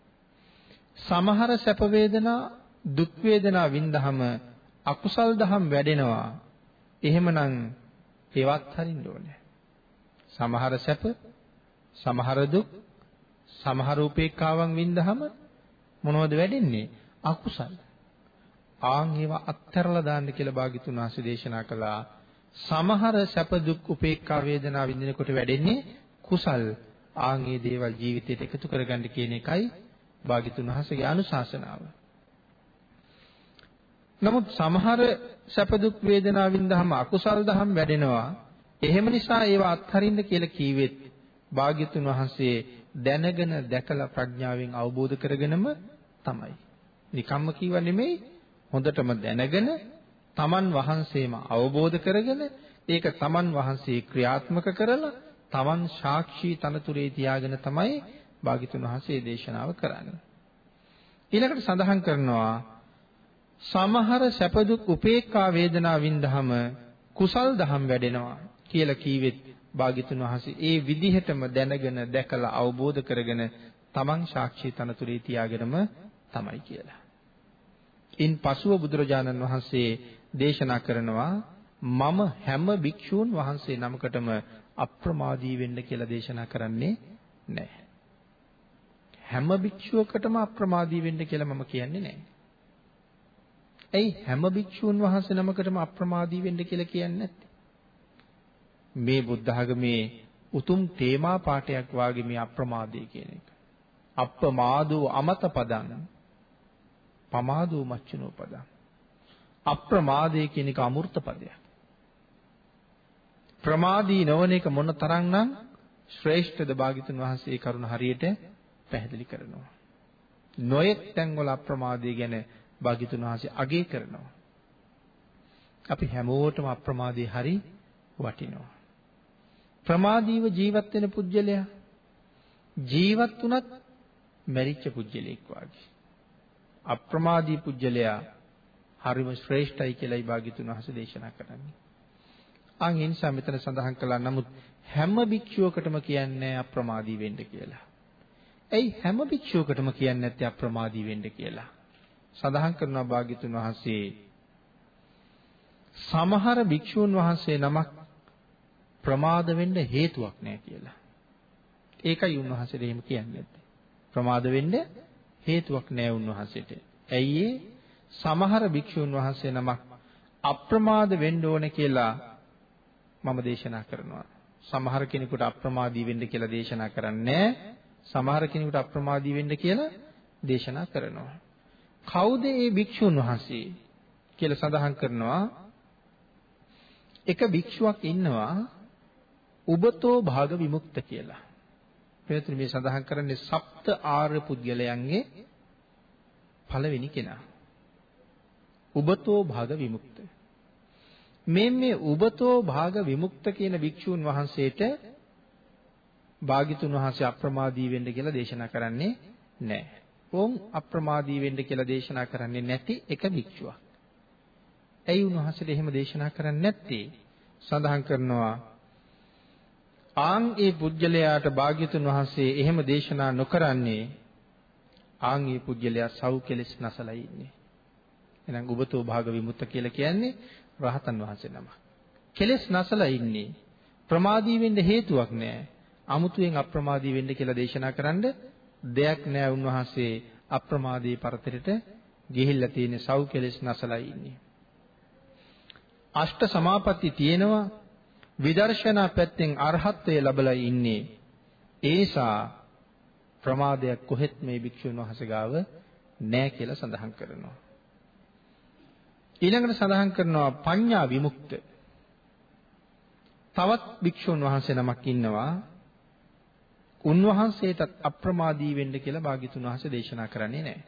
සමහර සැප වේදනා දුක් වේදනා වින්දහම අකුසල් දහම් වැඩෙනවා. එහෙමනම් ඒවත් හරින්න ඕනේ. සමහර සැප සමහර දුක් සමහර උපේක්ඛාවන් වින්දහම මොනවද වැඩෙන්නේ? අකුසල්. ආන් ඒවා අත්හැරලා දාන්න කියලා භාග්‍යතුන් වහන්සේ දේශනා කළා. සමහර සැප දුක් උපේක්ඛා වේදනා විඳිනකොට වැඩෙන්නේ කුසල්. ආන් ඒ දේවල් ජීවිතයට එකතු කරගන්න කියන එකයි භාග්‍යතුන් වහන්සේගේ අනුශාසනාව. නමුත් සමහර සැප දුක් වේදනා විඳහම අකුසල් දහම් වැඩෙනවා. එහෙම නිසා ඒවා අත්හරින්න කියලා කීවෙත් භාග්‍යතුන් වහන්සේ දැනගෙන දැකලා ප්‍රඥාවෙන් අවබෝධ කරගෙනම තමයි. නිකම්ම කීව නෙමෙයි හොඳටම දැනගෙන තමන් වහන්සේම අවබෝධ කරගෙන ඒක තමන් වහන්සේ ක්‍රියාත්මක කරලා තමන් සාක්ෂී තනතුරේ තියාගෙන තමයි භාග්‍යතුන් වහන්සේ දේශනාව කරන්නේ. ඊළඟට සඳහන් කරනවා සමහර සැප දුක් උපේක්ඛා වේදනා වින්දහම කුසල් දහම් වැඩෙනවා කියලා කීවෙත් භාග්‍යතුන් වහන්සේ ඒ විදිහටම දැනගෙන දැකලා අවබෝධ කරගෙන තමන් සාක්ෂි තනතුරේ තියාගෙනම තමයි කියලා. ඉන් පසුව බුදුරජාණන් වහන්සේ දේශනා කරනවා මම හැම භික්ෂූන් වහන්සේ නමකටම අප්‍රමාදී වෙන්න කියලා දේශනා කරන්නේ නැහැ. හැම භික්ෂුවකටම අප්‍රමාදී වෙන්න කියලා මම කියන්නේ නැහැ. ඇයි හැම භික්ෂූන් වහන්සේ නමකටම අප්‍රමාදී වෙන්න කියලා කියන්නේ නැත්තේ? මේ බුද්ධ ආගමේ උතුම් තේමා පාඨයක් වාගේ මේ අප්‍රමාදී කියන එක. අප්‍රමාදෝ අමත පදං පමාදෝ මච්චනෝ පදං. අප්‍රමාදේ කියන එක අමෘත පදයක්. ප්‍රමාදී නොවන එක මොන තරම්නම් ශ්‍රේෂ්ඨද භාග්‍යතුන් වහන්සේ කරුණ හරියට පැහැදිලි කරනවා. නොයෙක් තැන්වල අප්‍රමාදී ගැන භාග්‍යතුන් වහන්සේ අගය කරනවා. අපි හැමෝටම අප්‍රමාදී හරි වටිනවා. ප්‍රමාදීව ජීවත් වෙන පුජ්‍යලයා ජීවත් වුණත් මැරිච්ච පුජ්‍යලෙක් වාගේ. අප්‍රමාදී පුජ්‍යලයා හරිම ශ්‍රේෂ්ඨයි කියලායි භාග්‍යතුන් වහන්සේ දේශනා කරන්නේ. අන් ඒ නිසා මෙතන සඳහන් කළා නමුත් හැම භික්ෂුවකටම කියන්නේ අප්‍රමාදී වෙන්න කියලා. ඇයි හැම භික්ෂුවකටම කියන්නේ නැත්තේ අප්‍රමාදී වෙන්න කියලා? සඳහන් කරනවා භාග්‍යතුන් වහන්සේ සමහර භික්ෂූන් වහන්සේ නමක් ප්‍රමාද වෙන්න හේතුවක් නැහැ කියලා. ඒකයි උන්වහන්සේට එහෙම කියන්නේ. ප්‍රමාද වෙන්න හේතුවක් නැහැ උන්වහන්සේට. ඇයි සමහර භික්ෂූන් වහන්සේ නමක් අප්‍රමාද වෙන්න ඕන කියලා මම දේශනා කරනවා. සමහර කෙනෙකුට අප්‍රමාදී වෙන්න කියලා දේශනා කරන්නේ සමහර කෙනෙකුට අප්‍රමාදී වෙන්න කියලා දේශනා කරනවා. කවුද මේ භික්ෂුන් වහන්සේ කියලා සඳහන් කරනවා එක භික්ෂුවක් ඉන්නවා උබතෝ භාග විමුක්ත කියලා. පෙරතුරු මේ සඳහන් කරන්නේ සප්ත ආර්ය පුද්ගලයන්ගේ පළවෙනි කෙනා. උබතෝ භාග විමුක්ත. මේ මේ උබතෝ භාග විමුක්ත කියන භික්ෂූන් වහන්සේට භාග්‍යතුන් වහන්සේ අප්‍රමාදී වෙන්න කියලා දේශනා කරන්නේ නැහැ. ඕම් අප්‍රමාදී වෙන්න කියලා දේශනා කරන්නේ නැති එක භික්ෂුවක්. ඇයි උන්වහන්සේට එහෙම දේශනා කරන්නේ නැත්තේ? සඳහන් කරනවා ආන් ඒ පුජ්‍යලයාට භාග්‍යතුන් වහන්සේ එහෙම දේශනා නොකරන්නේ ආන් ඒ පුජ්‍යලයා සව් කෙලස් නැසලා ඉන්නේ. එහෙනම් උබතෝ භාග විමුක්ත කියලා කියන්නේ රහතන් වහන්සේ නම. කෙලස් නැසලා ඉන්නේ. ප්‍රමාදී වෙන්න හේතුවක් නැහැ. අමුතුවෙන් අප්‍රමාදී වෙන්න කියලා දේශනා කරන්න දෙයක් නැහැ උන්වහන්සේ අප්‍රමාදී පරතරයට ගිහිල්ලා තියෙන සව් කෙලස් නැසලා ඉන්නේ. අෂ්ට සමාපatti තියෙනවා විදර්ශනා පැත්තෙන් අරහත්ත්වය ලැබලා ඉන්නේ. ඒ නිසා ප්‍රමාදයක් කොහෙත් මේ භික්ෂුන් වහන්සේ ගාව නැහැ කියලා සඳහන් කරනවා. ඊළඟට සඳහන් කරනවා පඤ්ඤා විමුක්ත. තවත් භික්ෂුන් වහන්සේ නමක් ඉන්නවා. උන්වහන්සේටත් අප්‍රමාදී වෙන්න කියලා භාග්‍යතුන් වහන්සේ දේශනා කරන්නේ නැහැ.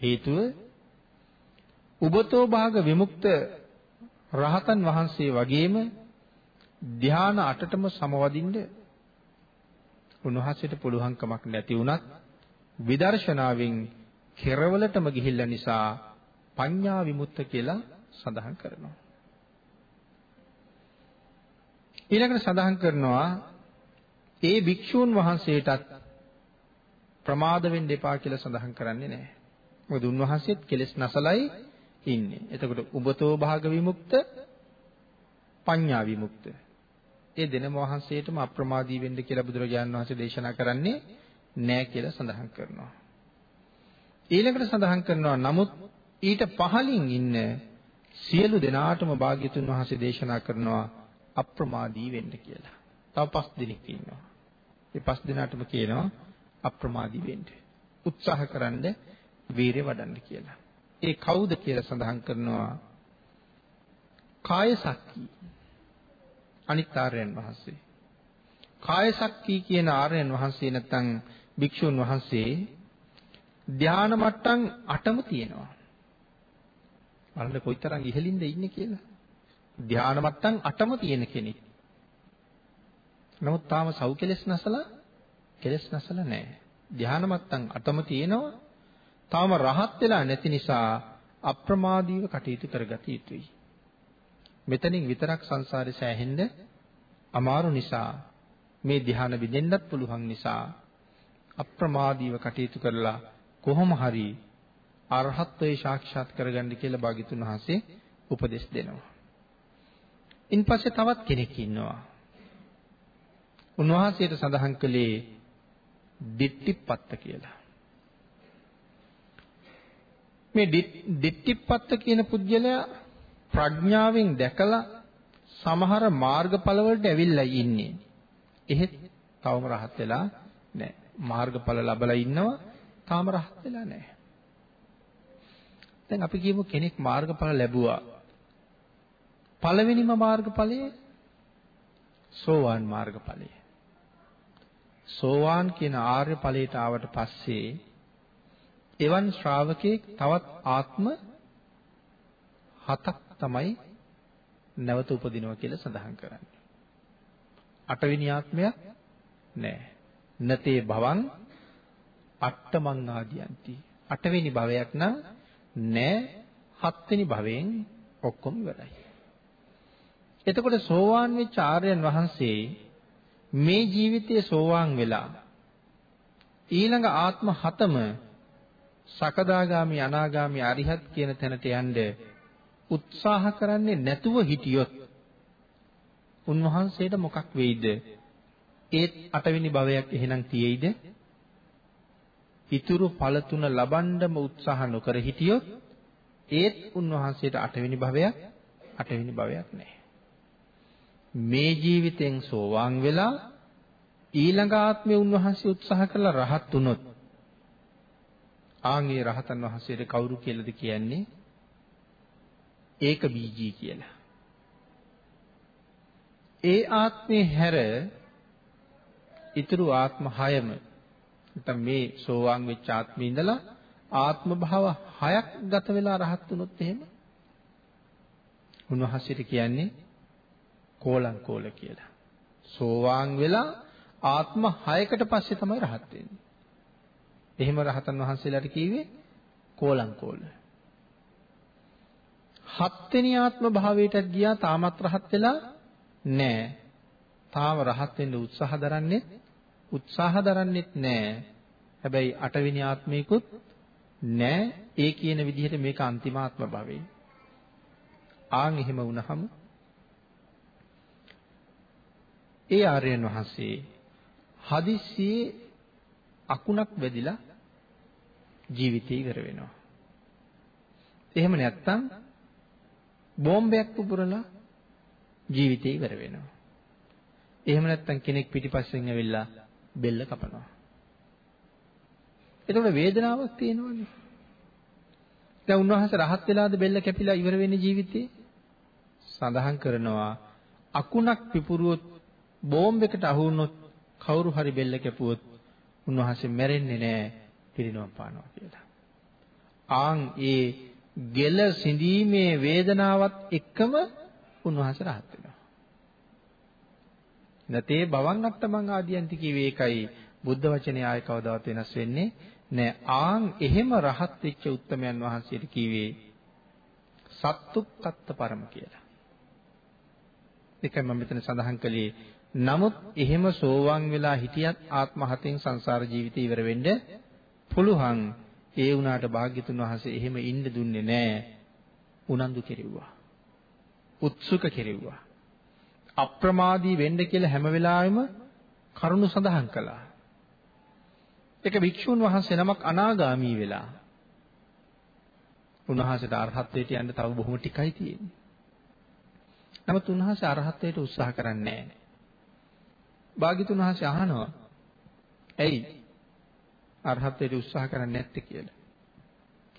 හේතුව උබතෝ භාග විමුක්ත රහතන් වහන්සේ වගේම ධ්‍යාන අටටම සමවදින්න උන්වහන්සේට පුළුවන්කමක් නැති වුණත් විදර්ශනාවෙන් කෙරවලටම ගිහිල්ලා නිසා පඤ්ඤා විමුක්ත කියලා සඳහන් කරනවා. ඊළඟට සඳහන් කරනවා ඒ භික්ෂූන් වහන්සේටත් ප්‍රමාද වෙන්න එපා කියලා සඳහන් කරන්නේ නැහැ. මොකද උන්වහන්සේත් කෙලෙස් නැසලයි ඉන්නේ. එතකොට උබතෝ භාග විමුක්ත පඤ්ඤා විමුක්ත. ඒ දෙනම වහන්සේටම අප්‍රමාදී වෙන්න කියලා බුදුරජාණන් වහන්සේ දේශනා කරන්නේ නැහැ කියලා සඳහන් කරනවා. ඊළඟට සඳහන් කරනවා නමුත් ඊට පහලින් ඉන්න සියලු දෙනාටම භාග්‍යතුන් වහන්සේ දේශනා කරනවා අප්‍රමාදී වෙන්න කියලා. තව පස් දිනක් ඉන්නවා. ඒ පස් දිනාටම කියනවා අප්‍රමාදී වෙන්න. උත්සාහ කරන්න වීරිය වඩන්න කියලා. ඒ කවුද කියලා සඳහන් කරනවා කාය සක්කී අනිත් ආර්යයන් වහන්සේ. කාය සක්කී කියන ආර්යයන් වහන්සේ නැත්නම් භික්ෂුන් වහන්සේ ධානා මට්ටම් 8ම තියෙනවා. බලන්න කොයිතරම් ඉහළින්ද ඉන්නේ කියලා. ධානා මට්ටම් 8ම තියෙන කෙනෙක්. නමුත් තාම සව් කෙලස් නැසලා කෙලස් නැසලා නැහැ. ධානා මට්ටම් 8ම තියෙනවා. තාම රහත් වෙලා නැති නිසා අප්‍රමාදීව කටයුතු කරගත යුතුයි. මෙතනින් විතරක් සංසාරේ සෑහෙන්න අමාරු නිසා මේ ධ්‍යාන විදෙන්නත් පුළුවන් නිසා අප්‍රමාදීව කටයුතු කරලා කොහොම හරි අරහත්ත්වයේ සාක්ෂාත් කරගන්න කියලා භාග්‍යතුන් වහන්සේ උපදෙස් දෙනවා. ඉන්පස්සේ තවත් කෙනෙක් ඉන්නවා. උන්වහන්සේට සඳහන් කළේ දිට්ඨිපත්ත කියලා. මේ දිට්ඨිපත්ත කියන පුද්ගලයා ප්‍රඥාවෙන් දැකලා සමහර මාර්ගඵල වලට ඇවිල්ලා ඉන්නේ. එහෙත් තවම රහත් වෙලා නැහැ. මාර්ගඵල ලැබලා ඉන්නවා තාම රහත් වෙලා නැහැ. දැන් අපි කියමු කෙනෙක් මාර්ගඵල ලැබුවා. පළවෙනිම මාර්ගඵලය සෝවාන් මාර්ගඵලය. සෝවාන් කියන ආර්ය ඵලයට ආවට පස්සේ එවන් ශ්‍රාවකෙක් තවත් ආත්ම හතක් තමයි නැවත උපදිනවා කියලා සඳහන් කරන්නේ. අටවෙනි ආත්මයක් නෑ. නතේ භවං අට්ඨමං ආදියන්ති. අටවෙනි භවයක් නම් නෑ හත්වෙනි භවයෙන් ඔක්කොම ඉවරයි. එතකොට සෝවාන් වෙච්ච ආර්යයන් වහන්සේ මේ ජීවිතයේ සෝවාන් වෙලා ඊළඟ ආත්ම හතම සකදාගාමි අනාගාමි අරිහත් කියන තැනට යන්න උත්සාහ කරන්නේ නැතුව හිටියොත් උන්වහන්සේට මොකක් වෙයිද? ඒත් අටවෙනි භවයක් එහෙනම් තියෙයිද? ඉතුරු ඵල තුන ලබන්නම උත්සාහ නොකර හිටියොත් ඒත් උන්වහන්සේට අටවෙනි භවයක් අටවෙනි භවයක් නැහැ. මේ ජීවිතෙන් සෝවාන් වෙලා ඊළඟ ආත්මේ උන්වහන්සේ උත්සාහ කරලා රහත් වුණොත් ආන්ගේ රහතන් වහන්සේට කවුරු කියලාද කියන්නේ? ඒක බීජී කියලා. ඒ ආත්මේ හැර ඊතුරු ආත්ම හයම නැත්නම් මේ සෝවාන් වෙච්ච ආත්මේ ඉඳලා ආත්ම භාව හයක් ගත වෙලා රහත් වුණොත් එහෙම උන්වහන්සේට කියන්නේ කෝලං කෝල කියලා. සෝවාන් වෙලා ආත්ම හයකට පස්සේ තමයි රහත් වෙන්නේ. එහෙම රහතන් වහන්සේලාට කිව්වේ කෝලං කෝල. හත්වෙනි ආත්ම භාවයටත් ගියා තාමත් රහත් වෙලා නැහැ. තාම රහත් වෙන්න උත්සාහ දරන්නේ උත්සාහ දරන්නෙත් නැහැ. හැබැයි අටවෙනි ආත්මයකුත් නැහැ. ඒ කියන විදිහට මේක අන්තිම ආත්ම භාවය. ආන් එහෙම වුණහම ඒ ආර්යයන් වහන්සේ හදිස්සියේ අකුණක් වැදිලා ජීවිතය ඉවර වෙනවා. එහෙම නැත්නම් බෝම්බයක් පුපුරලා ජීවිතය ඉවර වෙනවා. එහෙම නැත්නම් කෙනෙක් පිටිපස්සෙන් ඇවිල්ලා බෙල්ල කපනවා. එතකොට වේදනාවක් තියෙනවනේ. දැන් උන්වහන්සේ රහත් වෙලාද බෙල්ල කැපිලා ඉවර වෙන්නේ ජීවිතේ? සඳහන් කරනවා අකුණක් පිපුරුවොත් බෝම්බයකට අහු වුණොත් කවුරු හරි බෙල්ල කැපුවොත් උන්වහන්සේ මැරෙන්නේ නැහැ පිරිනවම් පානවා කියලා. ආන් ඒ ගෙල සිඳීමේ වේදනාවත් එක්කම උන්වහන්සේ rahat වෙනවා. නැතේ භවං අත්තමං ආදියන්ති කිව්වේ ඒකයි බුද්ධ වචනේ ආය කවදාවත් වෙනස් වෙන්නේ නෑ. ආන් එහෙම රහත් වෙච්ච උත්තමයන් වහන්සේට කිව්වේ සත්තුක්කත්ත පරම කියලා. ඒකයි මම මෙතන සඳහන් කළේ. නමුත් එහෙම සෝවාන් වෙලා හිටියත් ආත්ම හතෙන් සංසාර ජීවිතය ඉවර වෙන්න පුළුවන්. ඒ වුණාට භාග්‍යතුන් වහන්සේ එහෙම ඉන්න දුන්නේ නැහැ. උනන්දු කෙරෙව්වා. උත්සුක කෙරෙව්වා. අප්‍රමාදී වෙන්න කියලා හැම වෙලාවෙම කරුණු සඳහන් කළා. එක භික්ෂුන් වහන්සේ නමක් අනාගාමී වෙලා උන්වහන්සේට අරහත්ත්වයට යන්න තව බොහොම ටිකයි තියෙන්නේ. නමුත් උන්වහන්සේ අරහත්ත්වයට උත්සාහ කරන්නේ නැහැ. භාග්‍යතුන් වහන්සේ අහනවා ඇයි අරහත්ත්වයට උත්සාහ කරන්නේ නැත්තේ කියලා.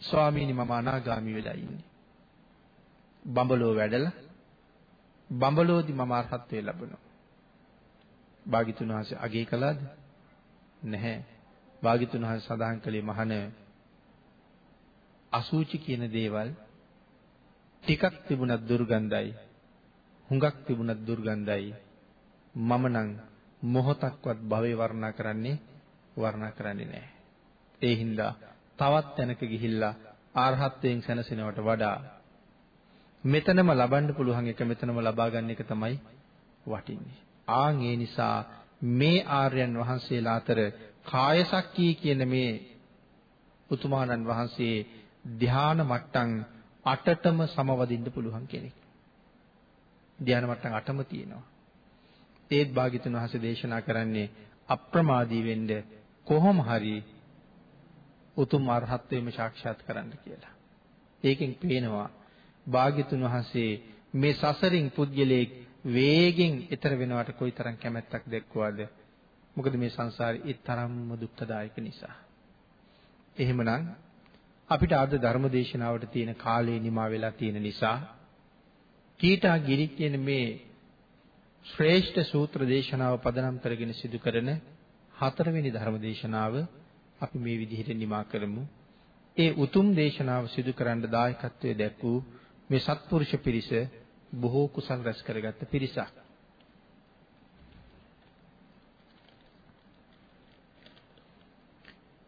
ස්වාමීනි මම අනාගාමී වෙලා ඉන්නේ. බඹලෝ වැඩලා බඹලෝදි මම අරහත්ත්වය ලැබුණා. භාග්‍යතුන් වහන්සේ අගේ කළාද? නැහැ. භාග්‍යතුන් වහන්සේ සඳහන් කළේ මහණ අසූචි කියන දේවල් ටිකක් තිබුණත් දුර්ගන්ධයි. හුඟක් තිබුණත් දුර්ගන්ධයි. මම නම් මොහොතක්වත් භවේ වර්ණනා කරන්නේ වර්ණනා කරන්නේ නැහැ. ඒ හින්දා තවත් තැනක ගිහිල්ලා ආරහත්වයෙන් සැනසෙනවට වඩා මෙතනම ලබන්න පුළුවන් එක මෙතනම ලබා ගන්න එක තමයි වටින්නේ. ආන් ඒ නිසා මේ ආර්යයන් වහන්සේලා අතර කායසක්කී කියන මේ උතුමාණන් වහන්සේ ධ්‍යාන මට්ටම් 8ටම සමවදින්න පුළුවන් කෙනෙක්. ධ්‍යාන මට්ටම් 8ම තියෙනවා. ඒත් භාග්‍යතුන් වහන්සේ දේශනා කරන්නේ අප්‍රමාදී වෙන්න කොහොම හරි උතුම් අරහත්ත්වෙම සාක්ෂාත් කරන්න කියලා. ඒකෙන් පේනවා භාග්‍යතුන් වහන්සේ මේ සසරින් පුද්ගලයෙක් වේගෙන් ඈතර වෙනවට කොයිතරම් කැමැත්තක් දැක්වුවාද? මොකද මේ සංසාරේ ඒ තරම්ම දුක්ඛදායක නිසා. එහෙමනම් අපිට අද ධර්ම දේශනාවට තියෙන කාලේ නිමා වෙලා තියෙන නිසා කීටා ගිරි කියන මේ ශ්‍රේෂ්ඨ සූත්‍ර දේශනාව පදනම් කරගෙන සිදු කරන හතරවෙනි ධර්ම දේශනාව අපි මේ විදිහට නිමා කරමු. ඒ උතුම් දේශනාව සිදු කරන්න දායකත්වයේ දැක් වූ මේ සත්පුරුෂ පිරිස බොහෝ කුසල් රැස් කරගත්ත පිරිසක්.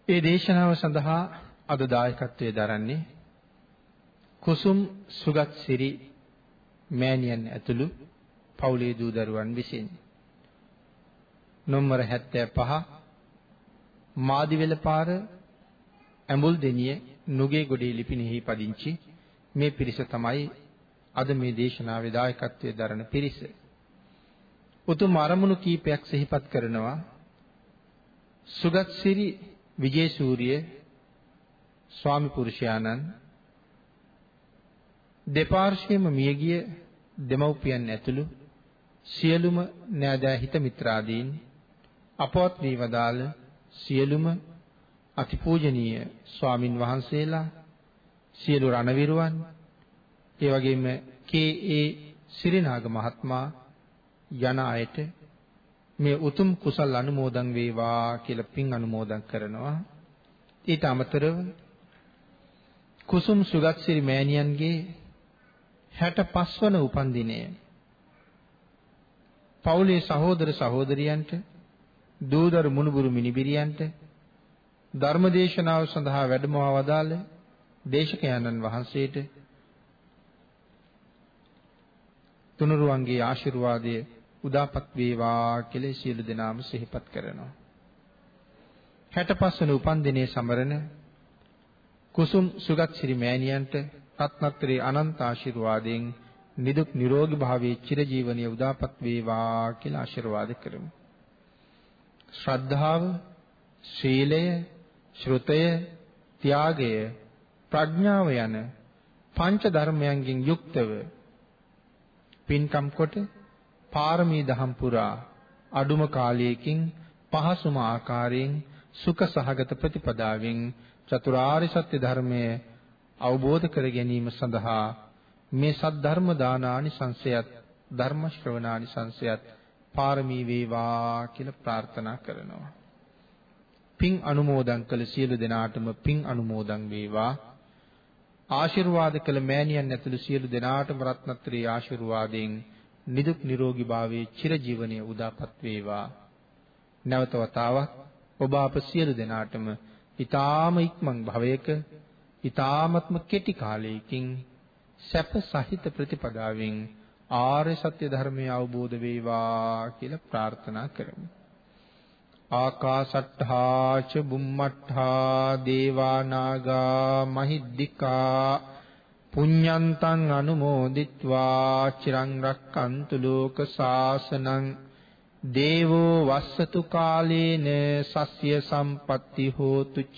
ඒ දේශනාව සඳහා අද දායකත්වයේ දරන්නේ කුසුම් සුගත් සිරි මෑණියන් ඇතුළු පවුලේ දූ දරුවන් විසින් නොම්බර 75 මාදිවෙල පාර ඇඹුල් දෙනිය නුගේ ගොඩේ ලිපිනෙහි පදිංචි මේ පිරිස තමයි අද මේ දේශනාවේ දායකත්වයේ දරන පිරිස. උතුම් අරමුණු කීපයක් සිහිපත් කරනවා. සුගත් සිරි විජේසූරිය ස්වාමි පුරුෂයාණන් දෙපාර්ශ්වයේම මියගිය දෙමව්පියන් ඇතුළු සියලුම නෑදෑ හිත මිත්‍රාදීන් අපවත් වී වදාළ සියලුම අතිපූජනීය ස්වාමින් වහන්සේලා සියලු රණවිරුවන් ඒ වගේම කේ.ඒ. සිරිනාග මහත්මයා යන අයට මේ උතුම් කුසල් අනුමෝදන් වේවා කියලා පින් අනුමෝදන් කරනවා ඊට අමතරව කුසුම් සුගත්සිරි මෑණියන්ගේ 65 වන උපන්දිනය පවුලේ සහෝදර සහෝදරියන්ට දූදරු මුණුබුරු මිනිබිරියන්ට ධර්මදේශනාව සඳහා වැඩමවා වදාළ දේශකයන්න් වහන්සේට තුනුරුවන්ගේ ආශිර්වාදය උදාපත් වේවා කියලා සියලු දෙනාම සිහිපත් කරනවා. 65 වන උපන්දිනයේ සමරන කුසුම් සුගත් ශ්‍රී මෑණියන්ට රත්නත්‍රි අනන්ත ආශිර්වාදයෙන් නිදුක් නිරෝගී භාවයේ චිරජීවනයේ උදාපත් වේවා කියලා ආශිර්වාද කරමු. ශ්‍රද්ධාව, ශීලය, ශ්‍රුතය, ත්‍යාගය, ප්‍රඥාව යන පංච ධර්මයන්ගෙන් යුක්තව පින්කම් කොට පාරමී දහම් පුරා අඩුම කාලයකින් පහසුම ආකාරයෙන් සුඛ සහගත ප්‍රතිපදාවෙන් චතුරාර්ය සත්‍ය ධර්මය අවබෝධ කර ගැනීම සඳහා මේ සද්ධර්ම දානානි සංසයත් ධර්ම ශ්‍රවණානි සංසයත් පාරමී වේවා කියලා ප්‍රාර්ථනා කරනවා. පින් අනුමෝදන් කළ සියලු දෙනාටම පින් අනුමෝදන් වේවා. ආශිර්වාද කළ මෑණියන් ඇතුළු සියලු දෙනාටම රත්නත්‍රී ආශිර්වාදයෙන් නිදුක් නිරෝගී භාවයේ චිරජීවනයේ උදාපත් වේවා. නැවත වතාවක් ඔබ අප සියලු දෙනාටම ඊ타ම ඉක්මන් භවයක ඊ타මත්ම කෙටි කාලයකින් සැප සහිත ප්‍රතිපදාවෙන් ආර්ය සත්‍ය ධර්මය අවබෝධ වේවා කියලා ප්‍රාර්ථනා කරමු. ආකාසට්ඨා ච බුම්මට්ඨා දේවා නාග මහිද්దికා පුඤ්ඤන්තං අනුමෝදිත්වා චිරං රක්칸තු ලෝක සාසනං දේවෝ වස්සතු කාලේන සස්්‍ය සම්පatti හෝතු ච